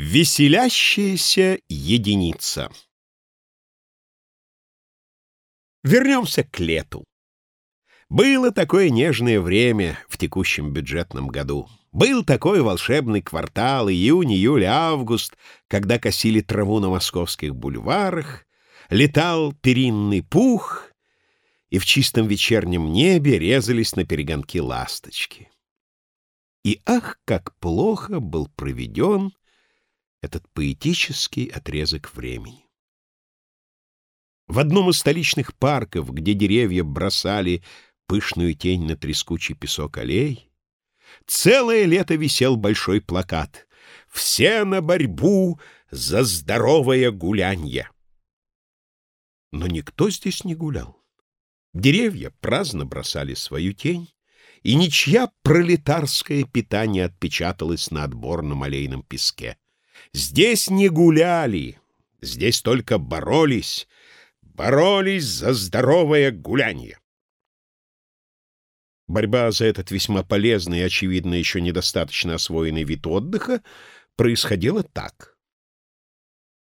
Веселящаяся единица Вернемся к лету. Было такое нежное время в текущем бюджетном году. Был такой волшебный квартал июнь, июль, август, когда косили траву на московских бульварах, летал перинный пух, и в чистом вечернем небе резались на перегонки ласточки. И ах, как плохо был проведен этот поэтический отрезок времени. В одном из столичных парков, где деревья бросали пышную тень на трескучий песок аллей, целое лето висел большой плакат «Все на борьбу за здоровое гулянье». Но никто здесь не гулял. Деревья праздно бросали свою тень, и ничья пролетарское питание отпечаталось на отборном аллейном песке. Здесь не гуляли, здесь только боролись, боролись за здоровое гулянье. Борьба за этот весьма полезный и, очевидно, еще недостаточно освоенный вид отдыха происходила так.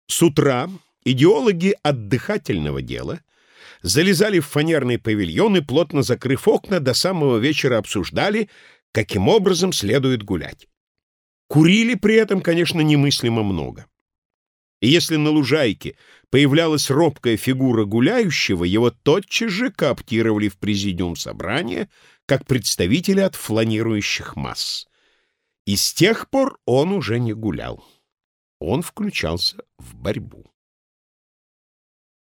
С утра идеологи отдыхательного дела залезали в фанерный павильон и, плотно закрыв окна, до самого вечера обсуждали, каким образом следует гулять. Курили при этом, конечно, немыслимо много. И если на лужайке появлялась робкая фигура гуляющего, его тотчас же кооптировали в президиум собрания как представителя от фланирующих масс. И с тех пор он уже не гулял. Он включался в борьбу.